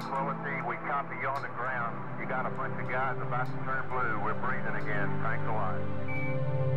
tranquility. We copy you on the ground. You got a bunch of guys about to turn blue. We're breathing again. Thanks a lot.